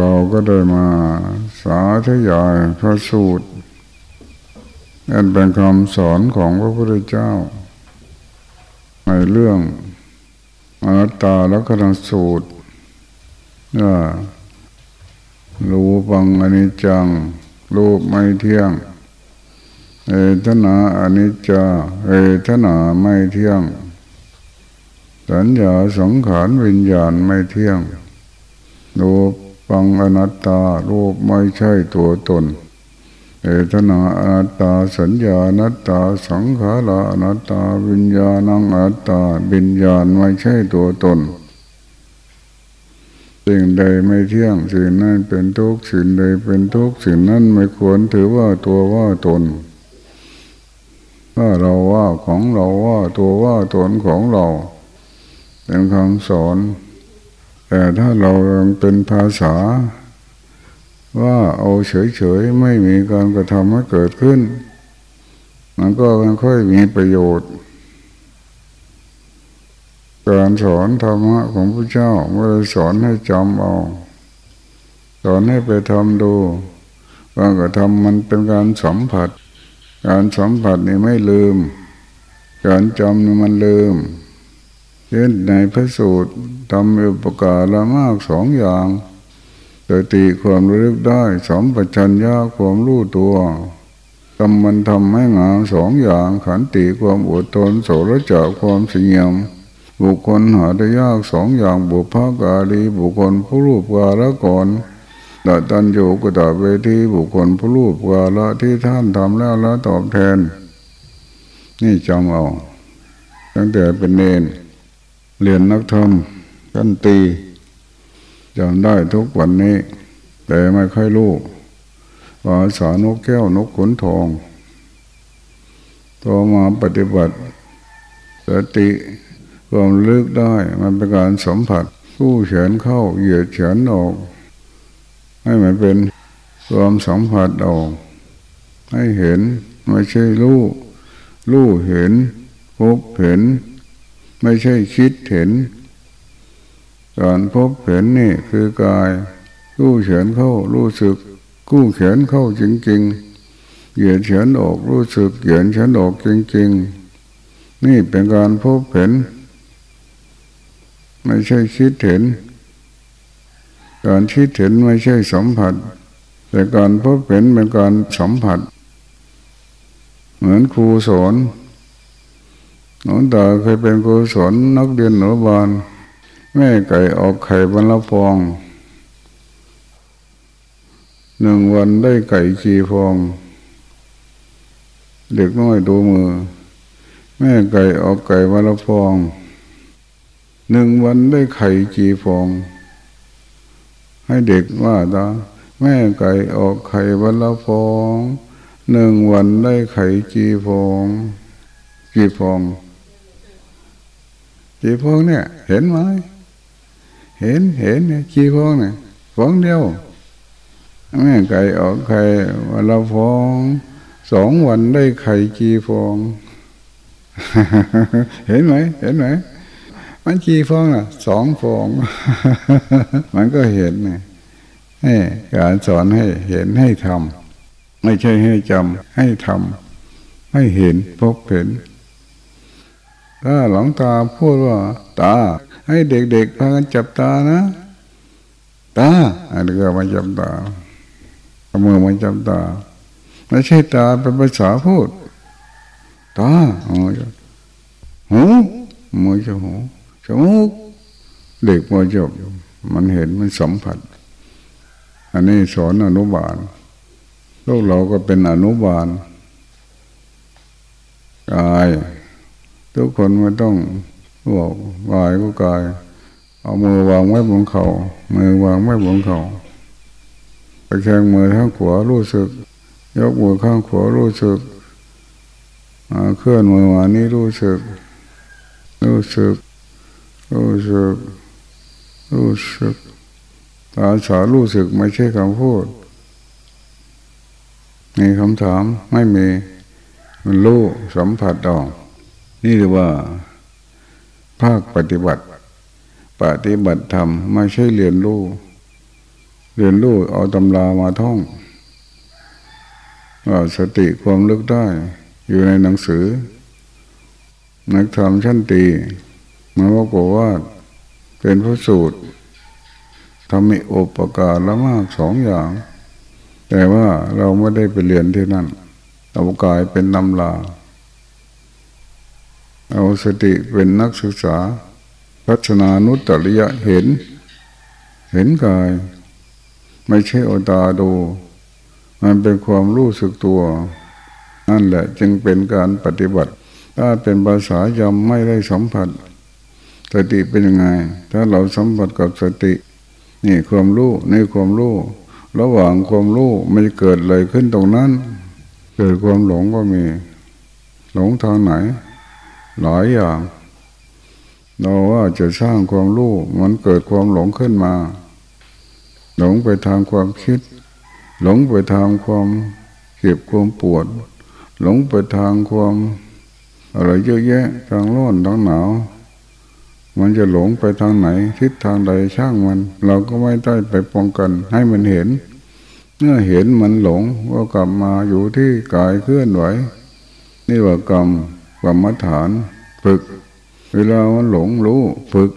เราก็ได้มาสาธยายพระสูตรนั่นเป็นคำสอนของพระพุทธเจ้า ในเรื่องอนัตตาและกระสูตรว่ารูปังอนิจจัง รูปไม่เที่ยง เอทนาอนิจจา เอทนาไม่เที่ยง สัญญาสังขารวิญญาณไม่เที่ยงรูปังอนัตตารูปไม่ใช่ตัวตนเอทนาอนัตตาสัญญาอนัตตาสังขารอนัตตาวิญญาณังอนัตตาวิญญาณไม่ใช่ตัวตนสิ่งใดไม่เที่ยงสิ่งนั้นเป็นทุกข์สิ่งใดเป็นทุกข์สิ่งนั้นไม่ควรถือว่าตัวว่าตนว่าเราว่าของเราว่าตัวว่าตนของเรา เป็นคำสอน แต่ถ้าเราเป็นภาษา ว่าเอาเฉยๆไม่มีการกระทำให้เกิดขึ้น มันก็ไม่ค่อยมีประโยชน์การสอนธรรมะของพระเจ้าไม่ได้สอนให้จำเอาสอนให้ไปทำดูการกระทำมันเป็นการสัมผัส การสัมผัสนี่ไม่ลืม การจำนี่มันลืม เช่นในพระสูตรทำอุปการะมากสองอย่างสติความรู้ลึกได้สมปัญญาความรู้ตัวทำมันทำให้งามสองอย่างขันติความอดทนโสรจะความเสียม บุคคลหาได้ยากสองอย่างบุพกาลีบุคคลผู้รูปกาละก่อนดตันโยกตาเวทีบุคคลผู้รูปกาละที่ท่านทำแล้วแล้วตอบแทน นี่จำเอา ตั้งแต่เป็นเนน เรียนนักธรรมกันตีจำได้ทุกวันนี้ แต่ไม่ค่อยรู้ภาษานกแก้วนกขนทองต่อมาปฏิบัติ สติความลึกได้มันเป็นการสัมผัสกู้เฉนเข้าเหยียดเฉนออก ให้มันเป็นความสัมผัสออก ให้เห็นไม่ใช่รู้รู้เห็นพบเห็น ไม่ใช่คิดเห็นการพบเห็นนี่คือกายกู้เฉนเข้ารู้สึก กู้เขียนเข้าจริงๆเหยียดเฉนออกรู้สึกเหยียดเฉนออกจริง ๆ นี่เป็นการพบเห็น ไม่ใช่คิดเห็น การคิดเห็นไม่ใช่สัมผัส แต่การพบเห็นเป็นการสัมผัส เหมือนครูสอน หนอนตาเคยเป็นครูสอนนักเรียนหนูบานแม่ไก่ออกไข่บรรลฟองหนึ่งวันได้ไก่กี่ฟอง เด็กน้อยดูมือ แม่ไก่ออกไก่บรรลฟอง หนึ่งวันได้ไข่กี่ฟอง ให้เด็กว่าตาแม่ไก่ออกไข่วันละฟอง หนึ่งวันได้ไข่กี่ฟองกี่ฟอง กี่ฟองเนี่ย เห็นไหมเห็นเห็นเนี่ยกี่ฟองเนี่ยฟองเดียวแม่ไก่ออกไข่วันละฟองสองวันได้ไข่กี่ฟอง เห็นไหมเห็นไหมมันกี่ฟองอะสองฟอง มันก็เห็นไงให้การสอนให้เห็นให้ทำไม่ใช่ให้จำให้ทำให้เห็นพบเห็น ถ้าหลวงตาพูดว่า ตา ให้เด็กๆพากันจับตานะ ตาอันนี้ก็มาจับตาเอามือมาจับตาไม่ใช่ตาเป็นภาษาพูด ตาหูมือจะหูจมูกเด็กพอจบมันเห็นมันสัมผัส อันนี้สอนอนุบาลลูกเราก็เป็นอนุบาลกาย ทุกคนไม่ต้องบอกกายก็กาย เอามือวางไว้บนเขา่ามือวางไว้บนเขา่าไปแข่งมือข้างขวารู้สึก ยกมือข้างขวารู้สึกเคลื่อนมือมานี้รู้สึก รู้สึก รู้สึก รู้สึกภาษารู้สึกไม่ใช่คำพูดมีคำถามไม่มี มันรู้สัมผัสออก นี่เรียกว่า ภาคปฏิบัติ ปฏิบัติธรรมไม่ใช่เรียนรู้ เรียนรู้เอาตำรามาท่องว่าสติความลึกได้ อยู่ในหนังสือ นักธรรมชั้นตีมาบอกว่าเป็นพระสูตรทำมีอปการละมากสองอย่าง แต่ว่าเราไม่ได้ไปเรียนที่นั่นเอากายเป็นนำลา เอาสติเป็นนักศึกษา พัฒนานุตริยะเห็น เห็นกาย ไม่ใช่อตาดู มันเป็นความรู้สึกตัว นั่นแหละจึงเป็นการปฏิบัติ ถ้าเป็นภาษายำไม่ได้สัมผัส สติเป็นยังไง ถ้าเราสัมผัสกับสติ นี่ความรู้นี่ความรู้ระหว่างความรู้ไม่เกิดเลยขึ้นตรงนั้น เกิดความหลงก็มี หลงทางไหน หลายอย่างเราว่าจะสร้างความรู้มันเกิดความหลงขึ้นมา หลงไปทางความคิด หลงไปทางความเก็บความปวด หลงไปทางความอะไรเยอะแยะทางร้อนทางหนาวมันจะหลงไปทางไหน ทิศทางใดช่างมัน เราก็ไม่ได้ไปป้องกัน ให้มันเห็น เมื่อเห็นมันหลงก็กลับมาอยู่ที่กายเคลื่อนไหวนี่ว่ากรรม กรรมฐาน ฝึก เวลามันหลงรู้ฝึก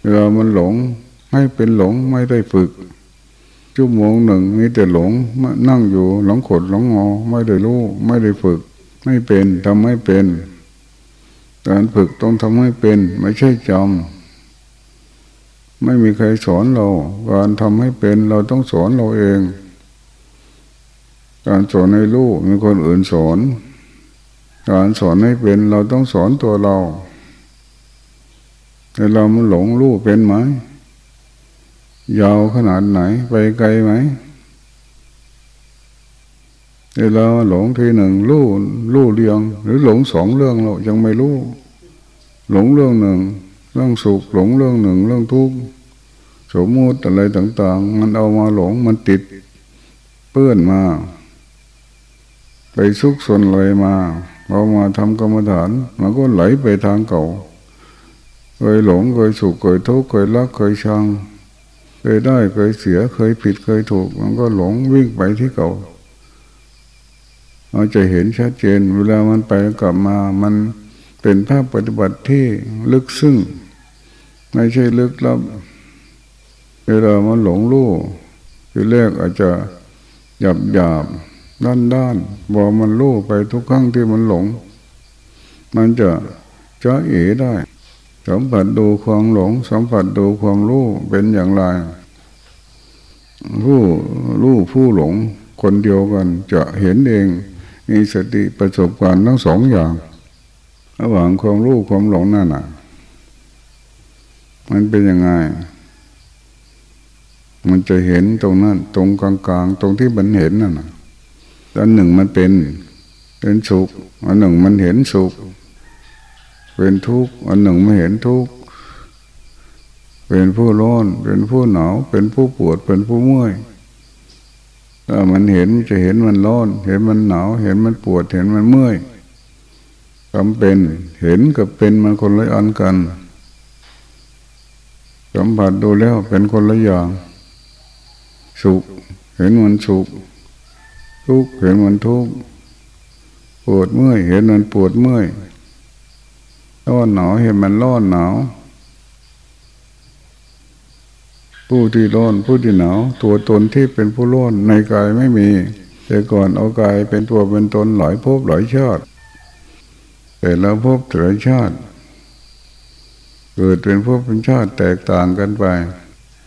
เวลามันหลงให้เป็นหลงไม่ได้ฝึกชั่วโมงหนึ่งมีแต่หลงนั่งอยู่หลงขดหลงงอ ไม่ได้รู้ ไม่ได้ฝึก ไม่เป็นทำไม่เป็นการฝึกต้องทำให้เป็น ไม่ใช่จำไม่มีใครสอนเรา การทำให้เป็นเราต้องสอนเราเอง การสอนให้ลูกมีคนอื่นสอน การสอนให้เป็นเราต้องสอนตัวเรา แต่เรามันหลงลูกเป็นไหมยาวขนาดไหนไปไกลไหมแต่เราหลงทีหนึ่งลู่ลู่เรียงหรือหลงสองเรื่องเรายังไม่รู้ หลงเรื่องหนึ่ง เรื่องสุขหลงเรื่องหนึ่ง เรื่องทุกข์สมมติอะไรต่าง ๆ มันเอามาหลงมันติดเปื้อนมา ไปซุกซนเลยมา พอมาทำกรรมฐาน มันก็ไหลไปทางเก่า เคยหลงเคยสุขเคยทุกข์เคยรักเคยชัง เคยได้เคยเสียเคยผิดเคยถูก มันก็หลงวิ่งไปที่เก่าเราจะเห็นชัดเจน เวลามันไปกลับมามันเป็นภาพปฏิบัติที่ลึกซึ้งไม่ใช่ลึกลับเวลามันหลงรู้ทีแรกอาจจะหยาบหยาบ ด้านด้านบอกมันรู้ไปทุกครั้งที่มันหลง มันจะจะเอ๋ได้สัมผัสดูความหลง สัมผัสดูความรู้เป็นอย่างไรผู้รู้ผู้หลงคนเดียวกันจะเห็นเองมีสติประสบการณ์ทั้งสองอย่างระหว่างความรู้ความหลงนั่นน่ะ มันเป็นยังไง มันจะเห็นตรงนั้น ตรงกลางๆ ตรงที่มันเห็นนั่นน่ะ อันหนึ่งมันเป็นเป็นสุขอันหนึ่งมันเห็นสุข เป็นทุกข์อันหนึ่งไม่เห็นทุกข์เป็นผู้ร้อนเป็นผู้หนาวเป็นผู้ปวดเป็นผู้เมื่อยถ้ามันเห็นจะเห็นมันร้อน เห็นมันหนาว เห็นมันปวดเห็นมันเมื่อยจำเป็นเห็นกับเป็นมันคนละอันกันสัมผัสดูแล้วเป็นคนละอย่างสุขเห็นมันสุข ทุกข์เห็นมันทุกข์ปวดเมื่อยเห็นมันปวดเมื่อยร้อนหนาวเห็นมันร้อนหนาวผู้ที่ร้อนผู้ที่หนาวตัวตนที่เป็นผู้ร้อนในกายไม่มี แต่ก่อนเอากายเป็นตัวเป็นตนหลายภพหลายชาติแต่ละภพแต่ละชาติ เกิดเป็นภพเป็นชาติแตกต่างกันไป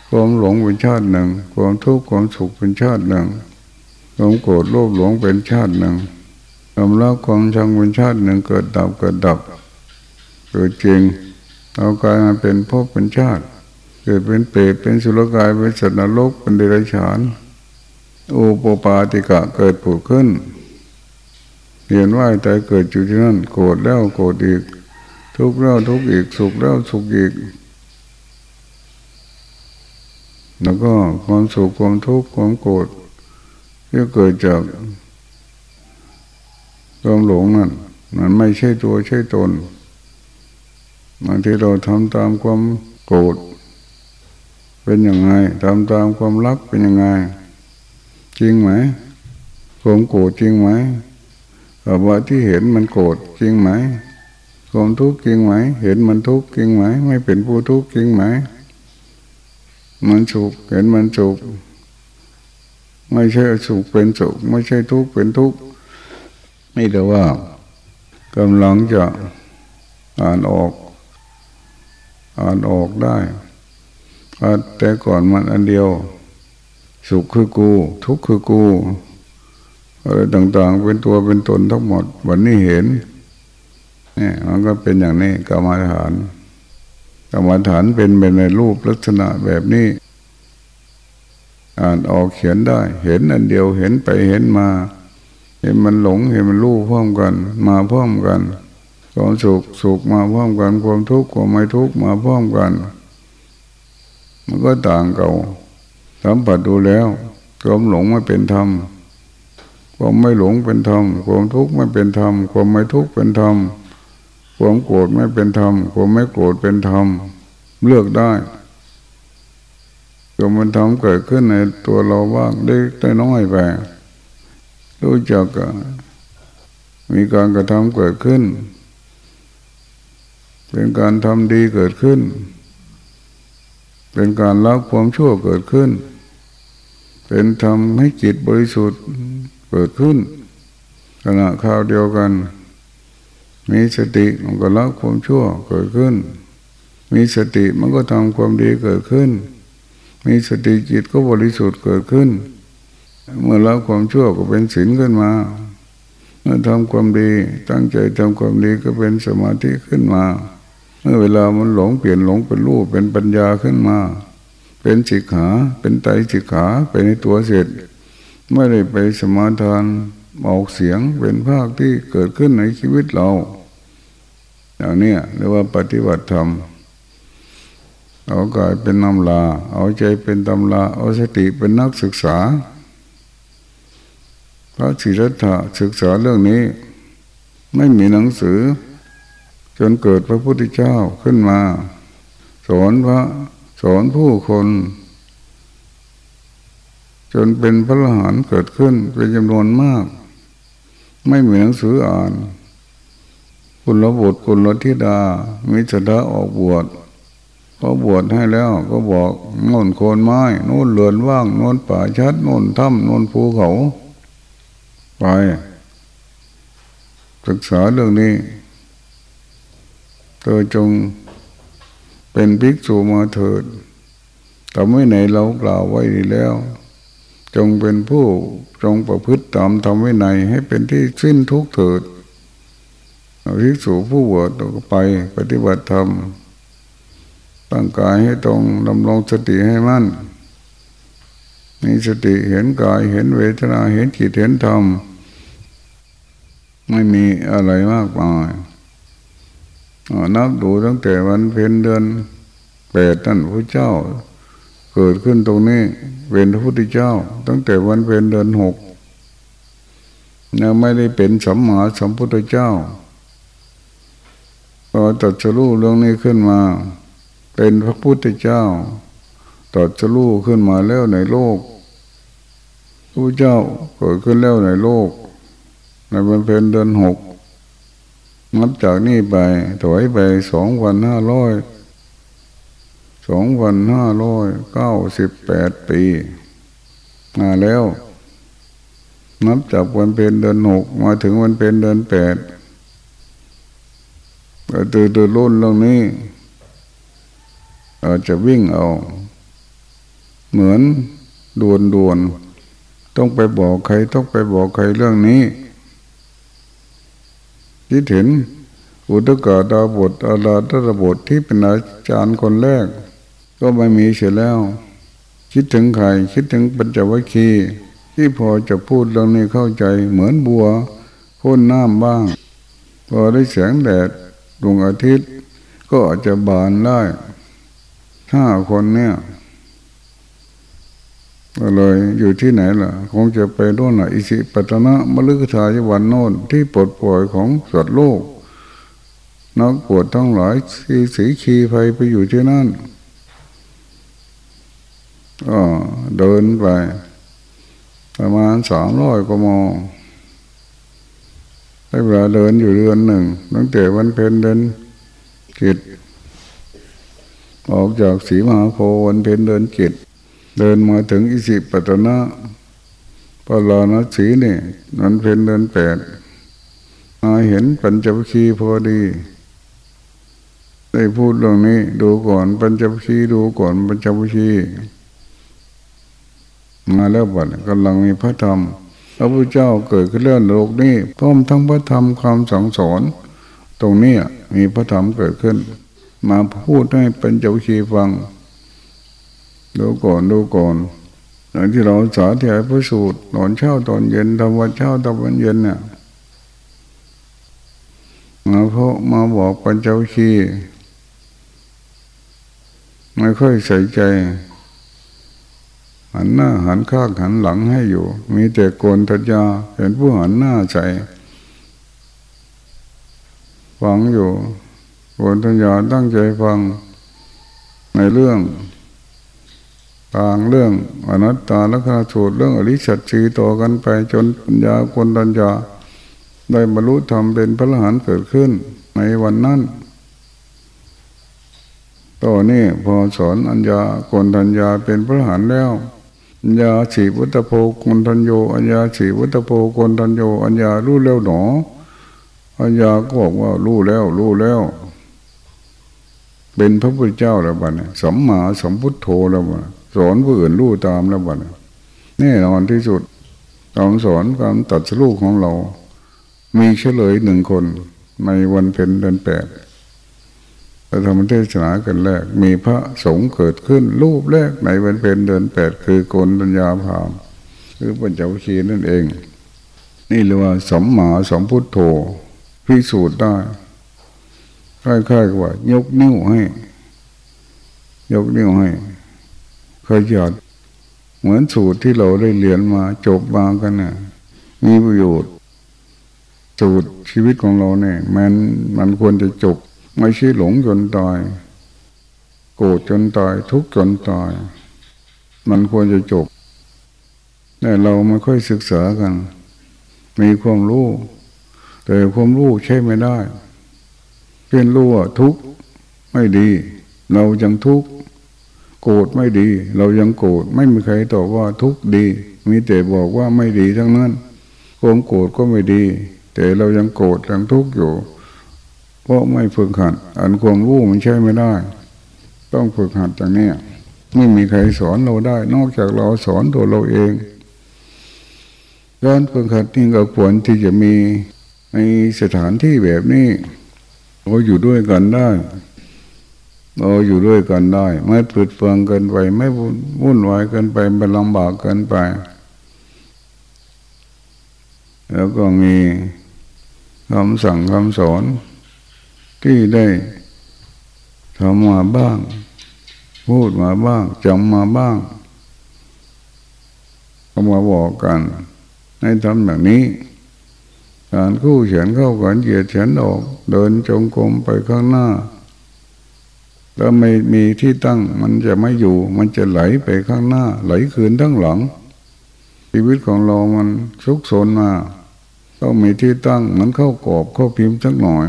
ความหลงเป็นชาติหนึ่ง ความทุกข์ความสุขเป็นชาติหนึ่ง ความโกรธโลภหลงเป็นชาติหนึ่งความรักความชังเป็นชาติหนึ่งเกิดดับเกิดดับ เกิดจริงเอากายมาเป็นภพเป็นชาติ เกิดเป็นเปรตเป็นสุรกายเป็นสัตว์นรกเป็นเดรัจฉานโอปปาติกะเกิดผุดขึ้นเห็นว่าแต่เกิดอยู่ที่นั่นโกรธแล้วโกรธอีก ทุกข์แล้วทุกข์อีกสุขแล้วสุขอีก แล้วก็ความสุขความทุกข์ความโกรธ ที่เกิดจากความหลงนั่นมันไม่ใช่ตัวใช่ตนบางทีเราทำตามความโกรธเป็นยังไงทำตามความรักเป็นยังไง จริงไหมความโกรธจริงไหมว่าที่เห็นมันโกรธจริงไหมความทุกข์จริงไหม เห็นมันทุกข์จริงไหม ไม่เป็นผู้ทุกข์จริงไหม มันสุขเห็นมันสุข ไม่ใช่สุขเป็นสุข ไม่ใช่ทุกข์เป็นทุกข์ไม่แต่ว่ากำลังจะอ่านออก อ่านออกได้แต่ก่อนมันอันเดียว สุขคือกู ทุกข์คือกูอะไรต่างๆ เป็นตัวเป็นตนทั้งหมด วันนี้เห็นนี่มันก็เป็นอย่างนี้กรรมฐานกรรมฐานเป็นเป็นในรูปลักษณะแบบนี้ อ่านออกเขียนได้ เห็นอันเดียวเห็นไปเห็นมา เห็นมันหลงเห็นมันรู้พร้อมกัน มาพร้อมกันความสุขสุขมาพร้อมกัน ความทุกข์ความไม่ทุกข์มาพร้อมกัน มันก็ต่างเก่าสัมผัสดูแล้วความหลงไม่เป็นธรรมความไม่หลงเป็นธรรมความทุกข์ไม่เป็นธรรมความไม่ทุกข์เป็นธรรมความโกรธไม่เป็นธรรมความไม่โกรธเป็นธรรมเลือกได้ ความมันทำเกิดขึ้นในตัวเราบ้างได้ได้น้อยไปรู้จักมีการกระทำเกิดขึ้น เป็นการทำดีเกิดขึ้น เป็นการละความชั่วเกิดขึ้น เป็นทำให้จิตบริสุทธิ์เกิดขึ้นขณะข่าวเดียวกัน มีสติมันก็ละความชั่วเกิดขึ้น มีสติมันก็ทำความดีเกิดขึ้น มีสติจิตก็บริสุทธิ์เกิดขึ้น เมื่อละความชั่วก็เป็นศีลขึ้นมา เมื่อทำความดีตั้งใจทำความดีก็เป็นสมาธิขึ้นมา เมื่อเวลามันหลงเปลี่ยนหลงเป็นรูปเป็นปัญญาขึ้นมา เป็นสิกขาเป็นไตสิกขาไปในตัวเสร็จไม่ได้ไปสมาทานออกเสียงเป็นภาคที่เกิดขึ้นในชีวิตเราอย่างนี้เรียกว่าปฏิบัติธรรม เอากายเป็นนำลา เอาใจเป็นตำลา เอาสติเป็นนักศึกษา พระศิรัตถศึกษาเรื่องนี้ ไม่มีหนังสือ จนเกิดพระพุทธเจ้าขึ้นมา สอนพระสอนผู้คน จนเป็นพระอรหันเกิดขึ้นเป็นจำนวนมาก ไม่มีหนังสืออ่าน คุณระบุตรคุณรธิดา มิจดาออกบวช พอบวชให้แล้วก็บอกโน่นโคนไม้โน่นเรือนว่างโน่นป่าชัดโน่นถ้ำโน่นภูเขา ไป ศึกษาเรื่องนี้ เธอจงเป็นภิกษุมาเถิดแต่ไม่ไหนเรากล่าวไว้ดีแล้ว จงเป็นผู้จงประพฤติตามทำไว้ในให้เป็นที่สิ้นทุกข์เถิดภิกษุผู้บวชก็ไปปฏิบัติธรรม ตั้งกายให้ตรงดำรงสติให้มั่น มีสติเห็นกายเห็นเวทนาเห็นจิตเห็นธรรม ไม่มีอะไรมากมายนับดูตั้งแต่วันเพ็ญเดือนแปดนั่นพระเจ้า เกิดขึ้นตรงนี้เป็นพระพุทธเจ้า ตั้งแต่วันเป็นเดือนหกยังไม่ได้เป็นสัมมาสัมพุทธเจ้าพอตัดสรู้เรื่องนี้ขึ้นมา เป็นพระพุทธเจ้าตัดสรู้ขึ้นมาแล้วในโลกพระเจ้าเกิดขึ้นแล้วในโลก ในวันเป็นเดือนหกนับจากนี้ไปถอยไปสองวันห้าร้อยสองพันห้าร้อยเก้าสิบแปดปีมาแล้ว นับจากวันเป็นเดือนหกมาถึงวันเป็นเดือนแปดตื่นตื่นรุ่นเรื่องนี้ อาจจะวิ่งเอา เหมือนดวนดวนต้องไปบอกใครต้องไปบอกใครเรื่องนี้ที่เห็นอุตกาดาบทอาลาตระบทที่เป็นอาจารย์คนแรก ก็ไม่มีเสียแล้ว คิดถึงใคร คิดถึงปัญจวัคคีย์ที่พอจะพูดเรื่องนี้เข้าใจเหมือนบัวพ่นน้ำบ้าง พอได้แสงแดดดวงอาทิตย์ ก็อาจจะบานได้ ห้าคนเนี่ยก็เลยอยู่ที่ไหนล่ะ คงจะไปโน่นน่ะอิสิปตนะมฤคทายวันโน่นที่ปลดปล่อยของสัตว์โลกนักปวดทั้งหลายสีสีขีไฟไปอยู่ที่นั่นก็เดินไป ประมาณสามร้อยกมได้เวลาเดินอยู่เดือนหนึ่งตั้งแต่วันเพ็ญเดินกิจ ออกจากสีมหาโพวันเพ็ญเดินกิจเดินมาถึงอิสิปตนะปลาณสีนี่วันเพ็ญเดินแปดมาเห็นปัญจวัคคีย์พอดี ได้พูดเรื่องนี้ ดูก่อนปัญจวัคคีย์ดูก่อนปัญจวัคคีย์มาแล้วบัดกำลังมีพระธรรมพระพุทธเจ้าเกิดขึ้นเรื่องโลกนี้พร้อมทั้งพระธรรมความสั่งสอน ตรงนี้มีพระธรรมเกิดขึ้น มาพูดให้เป็นเจ้าชีฟังดูก่อนดูก่อนหลังที่เราสาธยายพระสูตรตอนเช้าตอนเย็นทำวันเช้าทำวันเย็นเนี่ยมาเพราะมาบอกปัญจวัคคีไม่ค่อยใส่ใจ หันหน้าหันข้างหันหลังให้อยู่ มีแต่โกนทัญญาเป็นผู้หันหน้าใส่ฟังอยู่ โกนทัญญาตั้งใจฟังในเรื่องต่างเรื่องอนัตตาและขาสูตรเรื่องอริสัตชีต่อกันไปจนปัญญาโกนทัญญาได้บรรลุธรรมเป็นพระอรหันต์เกิดขึ้นในวันนั้นต่อนี้พอสอนอัญญาโกนทัญญาเป็นพระอรหันต์แล้วอัญญาสีวุตโพกนทัญโยอัญญาสีวุตโพกนทัญโยอัญญารู้แล้วหนออัญญาก็บอกว่ารู้แล้วรู้แล้ว เป็นพระพุทธเจ้าแล้วบ้านสัมมาสัมพุทโธแล้วบ้าสอนผู้อื่นรู้ตามแล้วบ้านแน่นอนที่สุดคำสอนการตัดสู้ของเรา มีเฉลยหนึ่งคนในวันเพ็ญเดือนแปดเราทำเทศนากันแรก มีพระสงฆ์เกิดขึ้น รูปแรกในวันเพ็ญเดือนแปดคือโกนัญญาพามคือปัญจวัคคีนั่นเอง นี่เรียกว่าสมมาสมพุทโธพิสูจน์ได้ คล้ายๆกับว่า ยกนิ้วให้ ยกนิ้วให้ขยันเหมือนสูตรที่เราได้เรียนมาจบมากันนะ่ะ มีประโยชน์ สูตรชีวิตของเราเนี่ย มันมันควรจะจบ ไม่ใช่หลงจนตาย โกรธจนตาย ทุกข์จนตาย มันควรจะจบ แต่เราไม่ค่อยศึกษากัน มีความรู้ แต่ความรู้ใช่ไม่ได้ ช่นรู้ว่าทุกข์ไม่ดี เรายังทุกข์โกรธไม่ดี เรายังโกรธไม่มีใครตอบว่าทุกข์ดี มีแต่บอกว่าไม่ดีทั้งนั้นความโกรธก็ไม่ดี แต่เรายังโกรธยังทุกข์อยู่ เพราะไม่ฝึกหัด อันความรู้มันใช่ไม่ได้ ต้องฝึกหัดอย่างนี้ไม่มีใครสอนเราได้ นอกจากเราสอนตัวเราเองการฝึกหัดนี่ก็ควรที่จะมีในสถานที่แบบนี้ เราอยู่ด้วยกันได้ เราอยู่ด้วยกันได้ ไม่ปลุดเฟืองเกินไป ไม่วุ่นวายเกินไปไม่ลำบากเกินไป แล้วก็มีคำสั่งคำสอน ที่ได้ทำมาบ้าง พูดมาบ้างจำมาบ้างก็มาบอกกัน ให้ทำแบบนี้ การคู่เฉียนเข้ากันเหยียดเฉียนออก เดินจงกรมไปข้างหน้าถ้าไม่มีที่ตั้งมันจะไม่อยู่ มันจะไหลไปข้างหน้า ไหลคืนทั้งหลัง ชีวิตของเรามันสุกสนมาต้องมีที่ตั้งมันเข้ากรอบเข้าพิมพ์สักหน่อย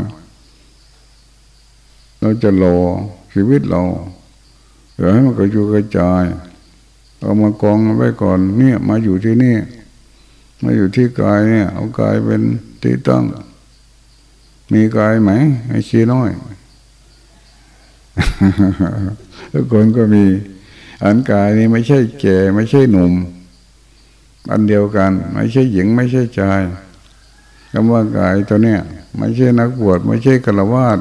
เราจะรอชีวิตเราเดี๋ยวให้มันกระจุกระจายเอามากองไว้ก่อนเนี่ยมาอยู่ที่นี่ มาอยู่ที่กายเนี่ย เอากายเป็นที่ตั้ง มีกายไหมไอ้ชี้น้อยทุกคนก็มี อันกายนี้ไม่ใช่แก่ ไม่ใช่หนุ่ม อันเดียวกัน ไม่ใช่หญิงไม่ใช่ชายคำว่ากายตัวเนี้ยไม่ใช่นักบวชไม่ใช่กลวาด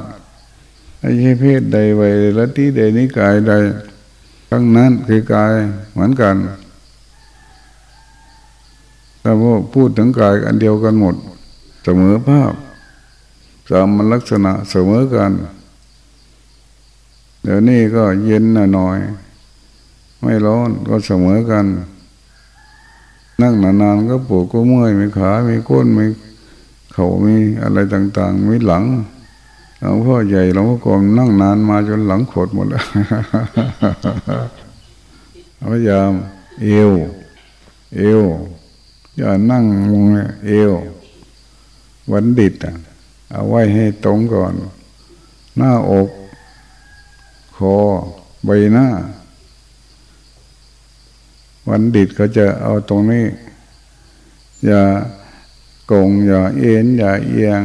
ไม่ใช่เพศใดวัยละที่ใดนิกายใดทั้งนั้นคือกายเหมือนกัน ถ้าพวกพูดถึงกายอันเดียวกันหมด เสมอภาพสามัลักษณะเสมอกัน เดี๋ยวนี้ก็เย็นหน่อย ไม่ร้อนก็เสมอกัน นั่งนานๆก็ปวดก็เมื่อยมีขา มีก้น มีเข่ามีอะไรต่าง ๆ มีหลังหลวงพ่อใหญ่หลวงพ่อกรมนั่งนานมาจนหลังขดหมดแล้วพยายามเอว เอว อย่านั่งมองเอววันดิดอะเอาไว้ให้ตรงก่อน หน้าอกคอใบหน้า วันดิดก็จะเอาตรงนี้ อย่ากงอย่าเอ็นอย่าเอียง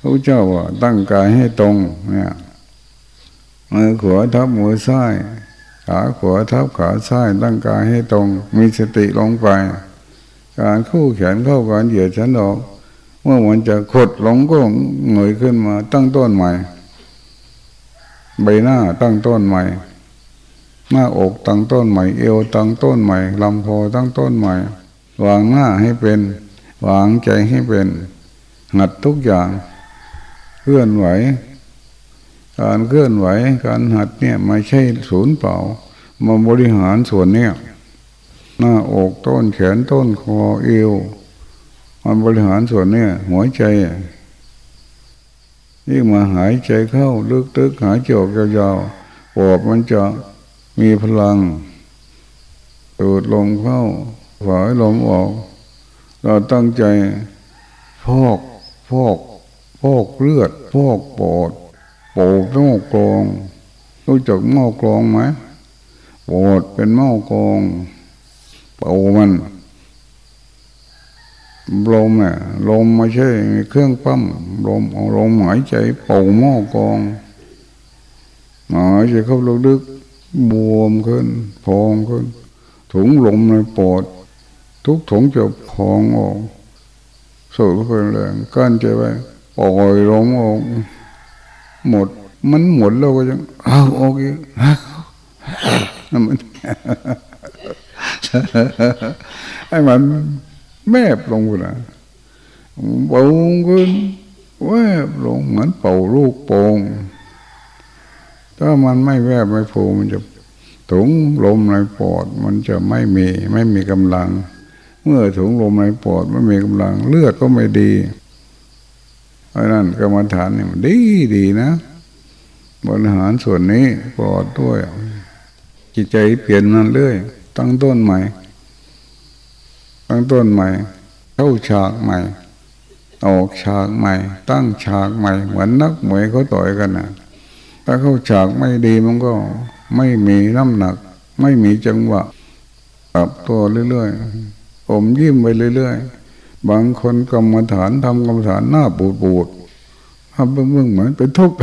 พระเจ้าว่าตั้งกายให้ตรงเนี่ยมือขวาทับมือซ้าย ขาขวาทับขาซ้าย ตั้งกายให้ตรง มีสติลงไป การคู่แขนเข้ากันเหยียดฉันออก เมื่อมันจะขดหลงก็เหงยขึ้นมา ตั้งต้นใหม่ ใบหน้าตั้งต้นใหม่ หน้าอกตั้งต้นใหม่ เอวตั้งต้นใหม่ลำคอตั้งต้นใหม่ วางหน้าให้เป็น วางใจให้เป็น หัดทุกอย่างเคลื่อนไหว การเคลื่อนไหว การหัดเนี่ยไม่ใช่ศูนย์เปล่ามาบริหารส่วนเนี่ย หน้าอกต้นแขนต้นคอเอวมันบริหารส่วนเนี่ยหัวใจยิ่งมาหายใจเข้าลึกๆหายใจออกยาวๆปอดมันจะมีพลังตูดลมเข้าฝายลมออก เราตั้งใจพอกพอกพอกเลือดพอกปอดโปดหม้อกรองรู้จักหม้อกรองไหมโปดเป็นหม้อกรอง เป่ามันลมเนี่ยลมไม่ใช่เครื่องปั้มลมเอาลมหายใจเป่าหม้อกองหายใจเข้าลึกๆบวมขึ้นพองขึ้น ถุงลมในปอด ทุกถุงจะพองออกสูดเข้าไปแรงกั้นใจไว้ปล่อยลมออก หมดมันหมดแล้วก็ยังเอาโอเคมัน ให้มันแมบลงนะเป่าขึ้นแวบลงเหมือนเป่าลูกโป่งถ้ามันไม่แวบไม่โผมันจะถุงลมในปอด มันจะไม่มี ไม่มีกำลัง เมื่อถุงลมในปอดไม่มีกำลัง เลือดก็ไม่ดีเพราะนั้นกรรมฐานนี่มันดีดีนะบริหารส่วนนี้ปลอดด้วยจิตใจเปลี่ยนมันเรื่อย ตั้งต้นใหม่ ตั้งต้นใหม่ เข้าฉากใหม่ ออกฉากใหม่ ตั้งฉากใหม่ เหมือนนักมวยเขาต่อยกันนะถ้าเข้าฉากไม่ดีมันก็ไม่มีน้ำหนัก ไม่มีจังหวะปรับตัวเรื่อยๆผมยิ้มไปเรื่อยๆ บางคนกรรมฐานทำกรรมฐานหน้าปูดปูดทำเบื้องเบื้งเหมือนเป็นทุกข์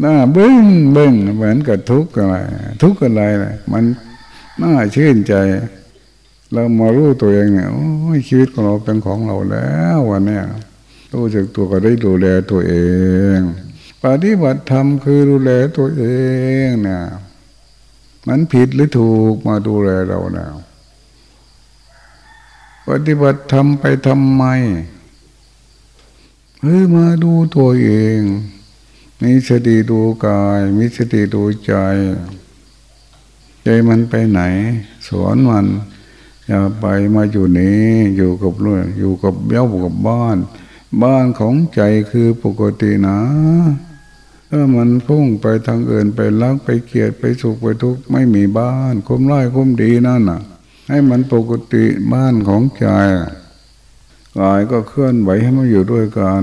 หน้าเบื้องเบื้องเหมือนกับทุกข์อะไร ทุกข์อะไรเลยมัน น่าชื่นใจ เรามารู้ตัวเองเนี่ยชีวิตของเราเป็นของเราแล้ววันนี้รู้จักตัวก็ได้ดูแลตัวเอง ปฏิบัติธรรมคือดูแลตัวเองเนี่ยมันผิดหรือถูกมาดูแลเราเนี่ยปฏิบัติทำไปทำไมเฮ้ยมาดูตัวเอง มีสติดูกาย มีสติดูใจ ใจมันไปไหน สอนมันอย่าไปมาอยู่นี้อยู่กับเรื่องอยู่กับเย้ากับบ้าน บ้านของใจคือปกตินะถ้ามันพุ่งไปทางอื่นไปรักไปเกลียดไปสุขไปทุกข์ไม่มีบ้าน คุ้มไล่คมดีนั่นน่ะ ให้มันปกติบ้านของใจกายก็เคลื่อนไหวให้มันอยู่ด้วยกัน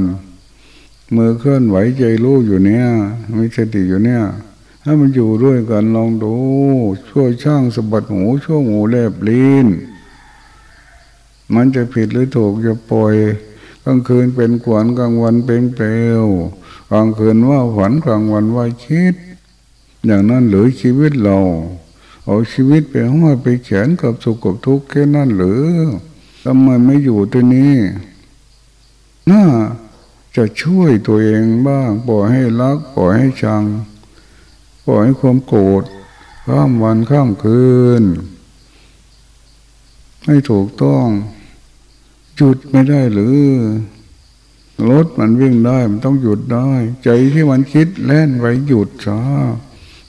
มือเคลื่อนไหวใจรู้อยู่เนี้ยมีสติอยู่เนี้ย ให้มันอยู่ด้วยกันลองดู ช่วยช่างสะบัดหูช่วงหูแลบลิ้นมันจะผิดหรือถูกจะปล่อยกลางคืนเป็นขวัญกลางวันเป็นเปลวกลางคืนว่าฝันกลางวันว่าคิด อย่างนั้นหรือชีวิตเราเอาชีวิตไปห้อยไปแขนกับสุขกับทุกข์แค่นั้นหรือทำไมไม่อยู่ตัวนี้น่าจะช่วยตัวเองบ้างปล่อยให้รักปล่อยให้ชัง ปล่อยให้ความโกรธข้ามวันข้ามคืน ให้ถูกต้องหยุดไม่ได้หรือ รถมันวิ่งได้มันต้องหยุดได้ ใจที่มันคิดแล่นไว้หยุดช้า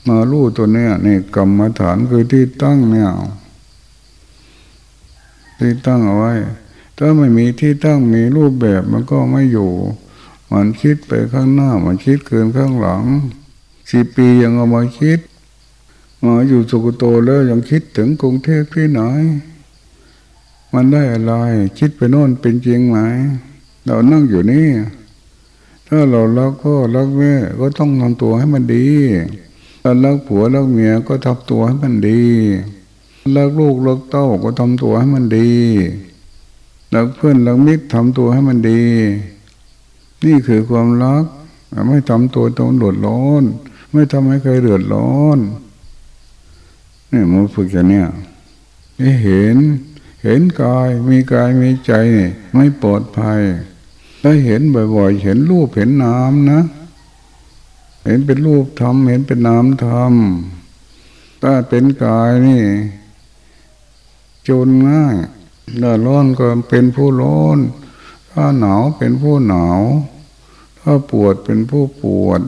มาลู่ตัวเนี้ยนี่กรรมฐานคือที่ตั้งเนี่ยที่ตั้งเอาไว้ ถ้าไม่มีที่ตั้งมีรูปแบบมันก็ไม่อยู่ มันคิดไปข้างหน้า มันคิดเกินข้างหลัง สิปียังเอามาคิด มาอยู่สุกโตแล้วยังคิดถึงกรุงเทพที่ไหน มันได้อะไร คิดไปโน่นเป็นจริงไหม เรานั่งอยู่นี่ ถ้าเรารักพ่อรักแม่ก็ต้องทำตัวให้มันดีถ้ารักผัวรักเมียก็ทำตัวให้มันดีรักลูกรักเต้าก็ทำตัวให้มันดีรักเพื่อนรักมิตรทำตัวให้มันดี นี่คือความรัก ไม่ทำตัวตรงเดือดร้อน ไม่ทำให้ใครเดือดร้อนนี่มันฝึกอย่างนี้ให้เห็น เห็นกายมีกายมีใจไม่ปลอดภัยถ้าเห็นบ่อยๆ เห็นรูปเห็นนามนะ เห็นเป็นรูปธรรมเห็นเป็นนามธรรมถ้าเป็นกายนี่ จนง่ายถ้าร้อนก็เป็นผู้ร้อน ถ้าหนาวเป็นผู้หนาว ถ้าปวดเป็นผู้ปวด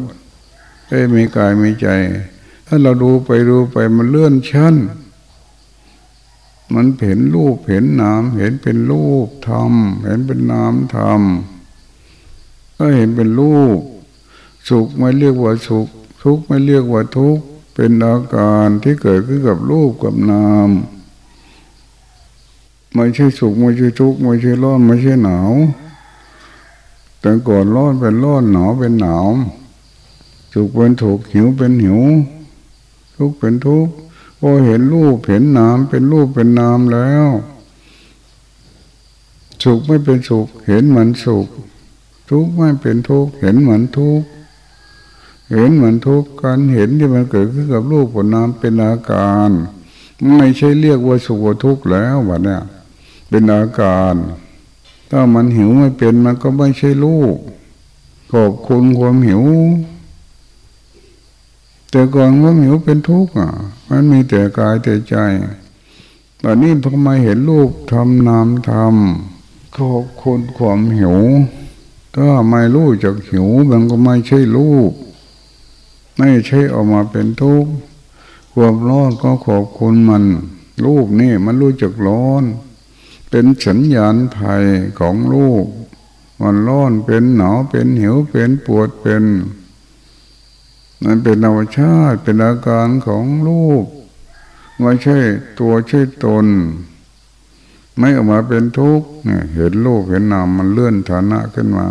ได้มีกายมีใจ ถ้าเราดูไปดูไปมันเลื่อนชั้น มันเห็นรูปเห็นนามเห็นเป็นรูปธรรมเห็นเป็นนามธรรมก็เห็นเป็นรูปสุขไม่เรียกว่าสุข ทุกข์ไม่เรียกว่าทุกข์เป็นอาการที่เกิดขึ้นกับรูปกับนามไม่ใช่สุขไม่ใช่ทุกข์ไม่ใช่ร้อนไม่ใช่หนาวแต่ก่อนร้อนเป็นร้อนหนาวเป็นหนาว สุขเป็นถูกหิวเป็นหิว ทุกข์เป็นทุกข์พอเห็นรูปเห็นนามเป็นรูปเป็นนามแล้ว สุขไม่เป็นสุข เห็นเหมือนสุข ทุกข์ไม่เป็นทุกข์เห็นเหมือนทุกข์เห็นเหมือนทุกข์การเห็นที่มันเกิดขึ้นกับรูปกับนามเป็นอาการ ไม่ใช่เรียกว่าสุขทุกข์แล้ววะเนี่ยเป็นอาการ ถ้ามันหิวไม่เป็นมันก็ไม่ใช่ลูกขอบคุณความหิว แต่ก่อนควาหิวเป็นทุกข์อะ มันมีแต่กายแต่ใจ ตอนนี้พอมาเห็นรูปทำนามทำขอบคุณความหิวถ้าไม่รู้จักหิวมันก็ไม่ใช่ลูกไม่ใช่ออกมาเป็นทุกข์ความร้อนก็ขอบคุณมันลูกนี่มันรู้จักร้อน เป็นสัญญาณภัยของลูกมันร้อนเป็นหนาวเป็นหิวเป็นปวดเป็น มันเป็นธรรมชาติเป็นอาการของลูกไม่ใช่ตัวใช่ตน ไม่ออกมาเป็นทุกข์เห็นลูกเห็นนามมันเลื่อนฐานะขึ้นมา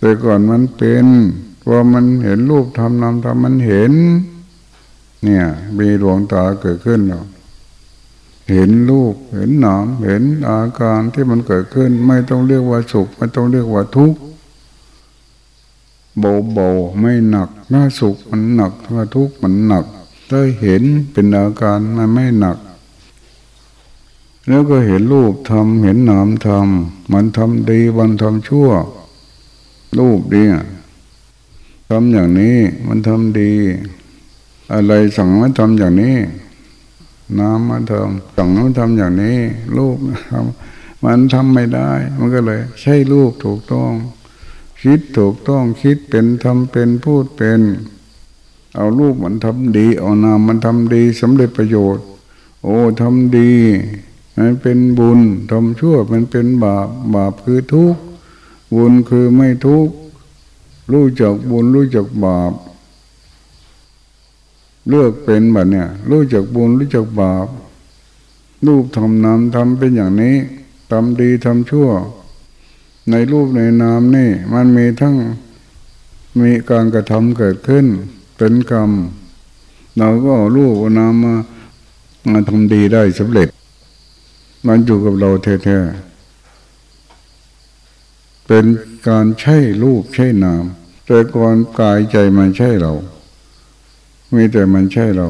แต่ก่อนมันเป็นพอมันเห็นรูปทำนามทำมันเห็น เนี่ยมีดวงตาเกิดขึ้นแล้วเห็นรูปเห็นนามเห็นอาการที่มันเกิดขึ้น ไม่ต้องเรียกว่าสุขไม่ต้องเรียกว่าทุกข์ เบาๆไม่หนักถ้าสุขมันหนักถ้าทุกข์มันหนักถ้าเห็นเป็นอาการมันไม่หนัก แล้วก็เห็นรูปทำเห็นนามทำมันทำดีวันทำชั่ว รูปดีทำอย่างนี้มันทำดี อะไรสั่งให้ทำอย่างนี้น้ำมาทำสั่งน้ำทำอย่างนี้ลูกทำมันทำไม่ได้ มันก็เลย ใช่ลูกถูกต้อง คิดถูกต้องคิดเป็นทำเป็นพูดเป็น เอาลูกมันทำดี เอานามมันทำดีสำเร็จประโยชน์ โอ้ทำดีมันเป็นบุญทำชั่วมันเป็นบาปบาปคือทุกข์บุญคือไม่ทุกข์รู้จักบุญรู้จักบาป เลือกเป็นแบบเนี่ย รู้จักบุญรู้จักบาปรูปทำนามทำเป็นอย่างนี้ทำดีทำชั่ว ในรูปในนามนี่ มันมีทั้งมีการกระทำเกิดขึ้น เป็นกรรม เราก็รูปนามมามาทำดีได้สำเร็จ มันอยู่กับเราแท้ๆเป็นการใช้รูปใช้นามแต่ก่อนกายใจมันใช่เรา มีแต่มันใช่เรา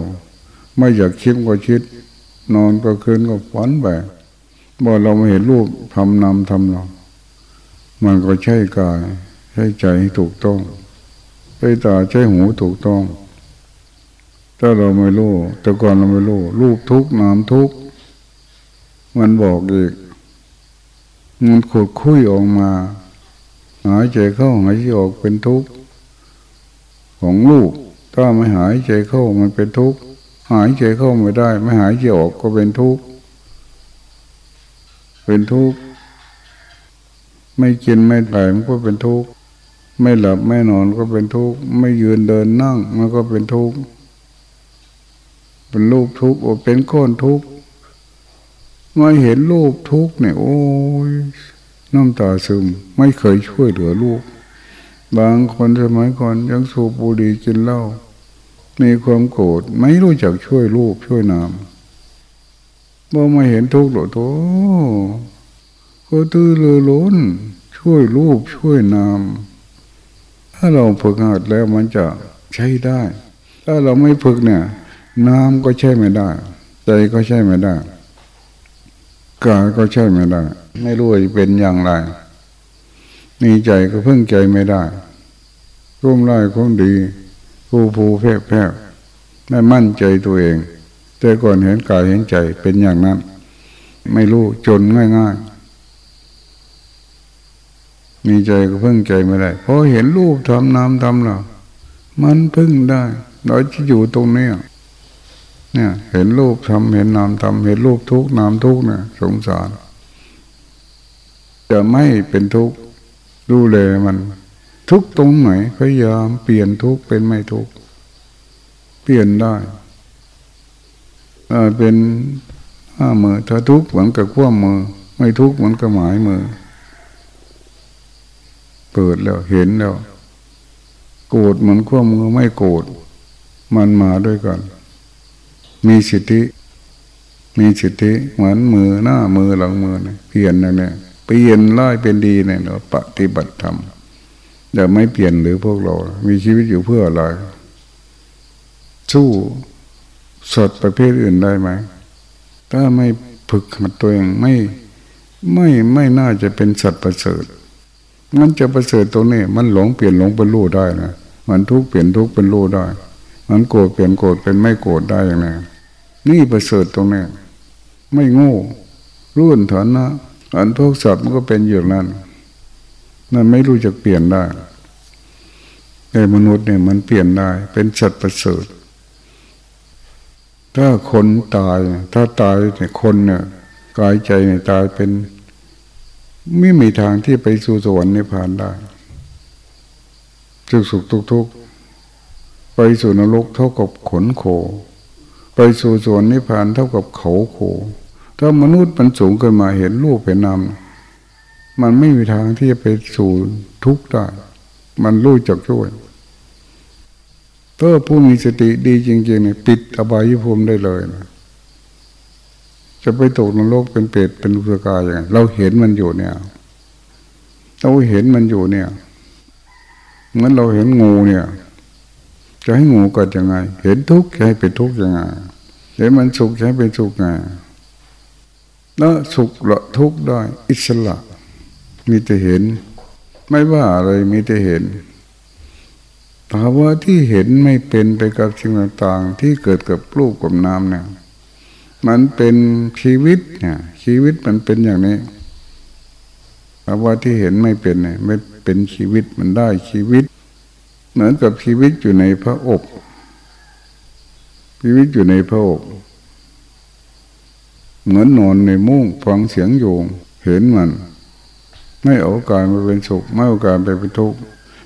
ไม่อยากคิดก็คิด นอนก็คืนก็ฝันไปบ่เราไม่เห็นรูปทำนำทำเรา มันก็ใช่กายใช่ใจถูกต้องใช่ตาใช่หูถูกต้อง ถ้าเราไม่รู้แต่ก่อนเราไม่รู้รูปทุกนามทุกมันบอกอีกมันขุดคุยออกมาหายใจเข้าหายใจออกเป็นทุกข์ของลูกถ้าไม่หายใจเข้ามันเป็นทุกข์หายใจเข้าไม่ได้ ไม่หายใจออกก็เป็นทุกข์เป็นทุกข์ ไม่กินไม่ถ่ายมันก็เป็นทุกข์ไม่หลับไม่นอนก็เป็นทุกข์ไม่ยืนเดินนั่งมันก็เป็นทุกข์เป็นรูปทุกข์เป็นก้อนทุกข์มาเห็นรูปทุกข์เนี่ย โอ้ยน้ำตาซึม ไม่เคยช่วยเหลือลูก บางคนสมัยก่อนยังสูบบุหรี่กินเหล้ามีความโกรธไม่รู้จักช่วยลูกช่วยนามเมื่อมาเห็นทุกข์หรอโต ก็ตื้อเรือล้น ช่วยลูกช่วยนาม ถ้าเราฝึกหัดแล้วมันจะใช้ได้ ถ้าเราไม่ฝึกเนี่ยน้ำก็ใช่ไม่ได้ ใจก็ใช่ไม่ได้กายก็ใช่ไม่ได้ ไม่รู้จะเป็นอย่างไรมีใจก็พิ่งใจไม่ได้ร่วมไล่คงดีผู้ผู้แพ้แพ้ไม่มั่นใจตัวเอง แต่ก่อนเห็นกายเห็นใจเป็นอย่างนั้น ไม่รู้จนง่ายๆ มีใจก็พิ่งใจไม่ได้พอเห็นรูปทำน้ำทำเรามันพึ่งได้เราจะอยู่ตรงนี้เนี่ย เห็นรูปทำเห็นนามทำเห็นรูปทุกนามทุกเนี่ยสงสาร จะไม่เป็นทุกดูแลมัน ทุกตรงไหนพยายามเปลี่ยนทุกเป็นไม่ทุกเปลี่ยนได้เป็นห้ามือถ้าทุกเหมือนกับขั้วมือ ไม่ทุกเหมือนกับหมายมือ เปิดแล้วเห็นแล้ว โกรธเหมือนขั้วมือไม่โกรธมันมาด้วยกัน มีสิทธิ มีสิทธิเหมือนมือหน้ามือหลังมือเนี่ยเปลี่ยนนะเนี่ยเปลี่ยนร้ายเป็นดีเนี่ยเราปฏิบัติธรรมอย่ไม่เปลี่ยนหรือพวกเรา มีชีวิตอยู่เพื่ออะไรสู้สดประเภทอื่นได้ไหมถ้าไม่ฝึกหัดตัวเองไม่ไม่ไม่น่าจะเป็นสัตว์ประเสริฐ มันจะประเสริฐตรงนี้ มันหลงเปลี่ยนหลงเป็นรู้ได้นะมันทุกข์เปลี่ยนทุกข์เป็นรู้ได้ มันโกรธเปลี่ยนโกรธเป็นไม่โกรธได้อย่างนี้นี่ประเสริฐตรงนี้ไม่โง่รุ่นฐานนะอันพวกสัตว์มันก็เป็นอย่างนั้นนั่นไม่รู้จะเปลี่ยนได้แต่มนุษย์เนี่ยมันเปลี่ยนได้ เป็นสัตว์ประเสริฐถ้าคนตาย ถ้าตายเนี่ยคนเนี่ยกายใจเนี่ยตายเป็น ไม่มีทางที่ไปสู่สวรรค์นิพพานได้สุขสุขทุกทุกไปสู่นรกเท่ากับขนโค ไปสู่สวนนิพพานเท่ากับเขาโขถ้ามนุษย์มันสูงขึ้นมาเห็นรูปเห็นนามมันไม่มีทางที่จะไปสู่ทุกข์ได้ มันรู้จักช่วยถ้าผู้มีสติดีจริงๆเนี่ยปิดอบายภูมิได้เลยนะ จะไปตกนรกเป็นเปรตเป็นอุกาอย่างไรเราเห็นมันอยู่เนี่ย เราเห็นมันอยู่เนี่ยเหมือนเราเห็นงูเนี่ย จะให้งูเกิดยังไง เห็นทุกข์จะให้เป็นทุกข์ยังไงเห็นมันสุขจะให้เป็นสุขไงแล้วสุขละทุกข์ได้ อิสระ มีแต่เห็น ไม่ว่าอะไรมีแต่เห็นภาวะที่เห็นไม่เป็นไปกับสิ่งต่างๆ ที่เกิดกับรูปกับนามเนี่ย มันเป็นชีวิตเนี่ยชีวิตมันเป็นอย่างนี้ภาวะที่เห็นไม่เป็นเนี่ยไม่เป็นชีวิตมันได้ชีวิต เหมือนกับชีวิตอยู่ในพระอกชีวิตอยู่ในพระอกเหมือนนอนในมุ้งฟังเสียงโยง เห็นมัน ไม่เอากายมาเป็นสุขไม่เอากายไปเป็นทุกข์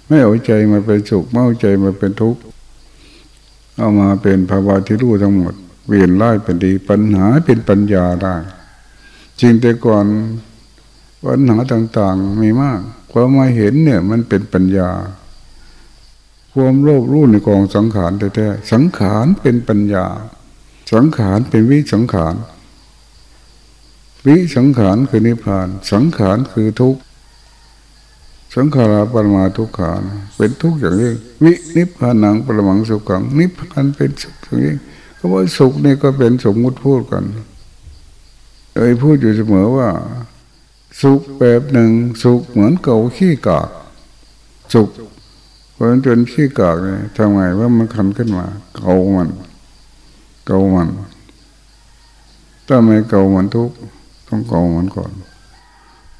ไม่เอาใจมาเป็นสุขไม่เอาใจมาเป็นทุกข์เอามาเป็นภาวะที่รู้ทั้งหมด เวียนไล่เป็นดี ปัญหาเป็นปัญญาได้จริงแต่ก่อนปัญหาต่างๆมีมากพอมาเห็นเนี่ยมันเป็นปัญญา ความโลภรู้ในกองสังขารแท้ๆสังขารเป็นปัญญา สังขารเป็นวิสังขารวิสังขารคือนิพพาน สังขารคือทุกข์สังขาราปรมาทุกขาเป็นทุกข์อย่างนี้วินิพพานังปรมังสุขังนิพพานเป็นสุขอย่างนี้ ก็ว่าสุขนี่ก็เป็นสมมุติพูดกันเอ้ยพูดอยู่เสมอว่า สุขแบบหนึ่ง สุขเหมือนเก่าขี้กาก สุขพราะจนขี้กากเลยทำไงว่ามันคันขึ้นมา เก่ามัน เก่ามันถ้าไม่เก่ามันทุกต้องเก่ามันก่อน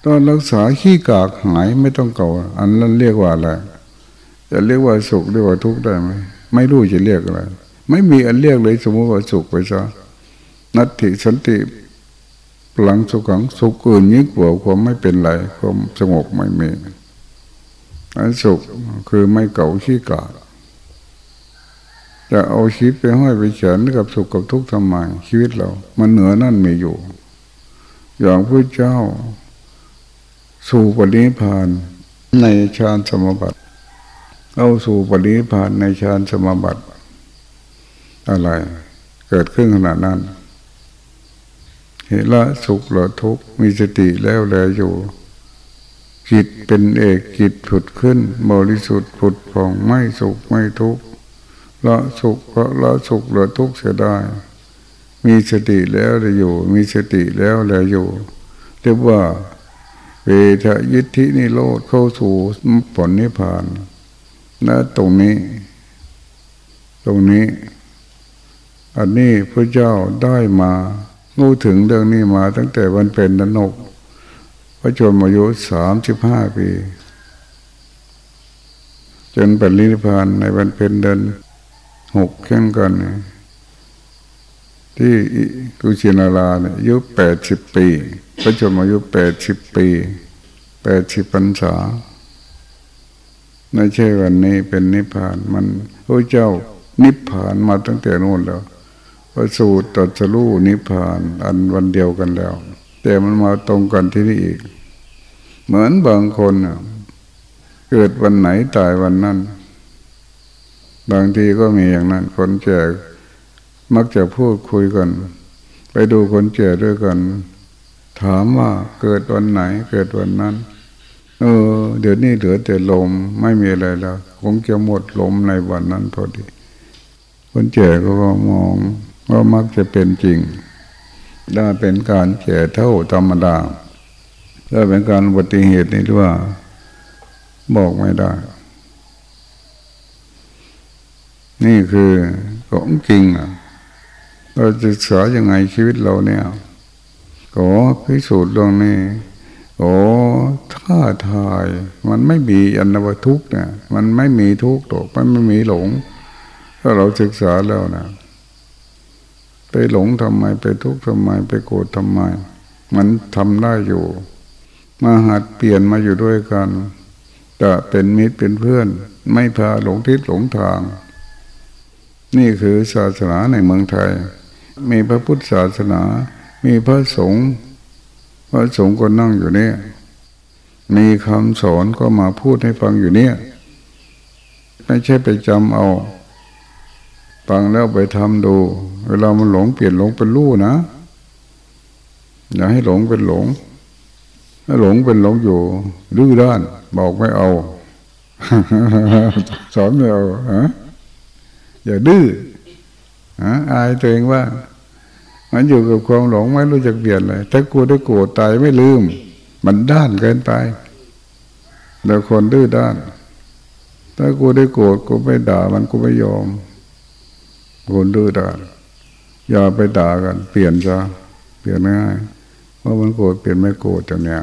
ตอนรักษาขี้กากหายไม่ต้องเก่า อันนั้นเรียกว่าอะไรจะเรียกว่าสุขเรียกว่าทุกข์ได้ไหมไม่รู้จะเรียกอะไร ไม่มีอันเรียกเลยสมมติว่าสุขไปซะนัตถิสันติหลังสุขังสุขอื่นยิ่งกว่าความไม่เป็นไรความสงบไม่มีอันสุขคือไม่เก่าขี้กาดจะเอาชีวิตไปห้อยไปเฉนกับสุขกับทุกข์ทำไมชีวิตเรา มันเหนือนั่นมีอยู่ อย่างพระเจ้า สู่ปณิพานในฌานสมบัติ เอาสู่ปณิพานในฌานสมบัติ อะไร เกิดขึ้นขนาดนั้นเหตุละสุขละทุกข์มีสติแล้วแลอยู่จิตเป็นเอกจิตผุดขึ้นบริสุทธิ์ผุดผ่องไม่สุขไม่ทุกข์ละสุขก็ละสุขละทุกข์เสียได้ มีสติแล้วเลยอยู่ มีสติแล้วเลยอยู่ เรียกว่าเวทยิทธินิโรธเข้าสู่ผลนิพพานนะตรงนี้ ตรงนี้ อันนี้พระเจ้าได้มางูถึงเรื่องนี้มาตั้งแต่วันเป็นนนก พระชนมายุสามสิบห้าปี จนเปรินิพานในวันเป็นเดินหกแข่งกัน ที่กุชินาราเนี่ยอายุแปดสิบปี พระชนมายุแปดสิบปีแปดสิบพรรษาไม่ใช่วันนี้เป็นนิพพานมันพระเจ้านิพพานมาตั้งแต่นู้นแล้ว ประสูตรตัดสู้นิพพาน อันวันเดียวกันแล้ว แต่มันมาตรงกันที่นี่อีก เหมือนบางคนเกิดวันไหนตายวันนั้น บางทีก็มีอย่างนั้น คนแก่มักจะพูดคุยกัน ไปดูคนแก่ด้วยกัน ถามว่าเกิดวันไหน เกิดวันนั้น เออ เดี๋ยวนี้เหลือแต่ลมไม่มีอะไรแล้วคงจะหมดลมในวันนั้นพอดีคนแก่ก็มอง ว่ามักจะเป็นจริง ได้เป็นการแก่เท่าธรรมดาถ้าเป็นการอุบัติเหตุนี่ว่า บอกไม่ได้ นี่คือของจริงอะเราศึกษายังไงชีวิตเราเนี่ยก็พิสูจน์ตรงนี้โอ้ท่าทาย มันไม่มีอันวัทุกเนี่ยมันไม่มีทุกข์หรอกมันไม่มีหลง ถ้าเราศึกษาแล้วนะ ไปหลงทำไมไปทุกข์ทำไมไปโกรธทำไม มันทำได้อยู่ มาหัดเปลี่ยนมาอยู่ด้วยกันจะเป็นมิตรเป็นเพื่อน ไม่พาหลงทิศหลงทาง นี่คือศาสนาในเมืองไทย มีพระพุทธศาสนา มีพระสงฆ์พระสงฆ์ก็นั่งอยู่เนี่ยมีคำสอนก็มาพูดให้ฟังอยู่เนี่ย ไม่ใช่ไปจำเอา ฟังแล้วไปทำดู เวลามันหลงเปลี่ยนหลงเป็นรู้นะ อย่าให้หลงเป็นหลง ถ้าหลงเป็นหลงอยู่ดื้อด้าน บอกไม่เอา สอนไม่เอาฮะอย่าดื้อฮะอายตัวเองว่า มันอยู่กับความหลงไม่รู้จักเปลี่ยนเลยถ้ากูได้โกรธตายไม่ลืม มันด้านเกินไปแล้วคนดื้อด้าน ถ้ากูได้โกรธกูไม่ด่ามันกูไม่ยอม คนดื้อด่าอย่าไปด่ากัน เปลี่ยนซะเปลี่ยนง่ายเพราะมันโกรธเปลี่ยนไม่โกรธจังเนี้ย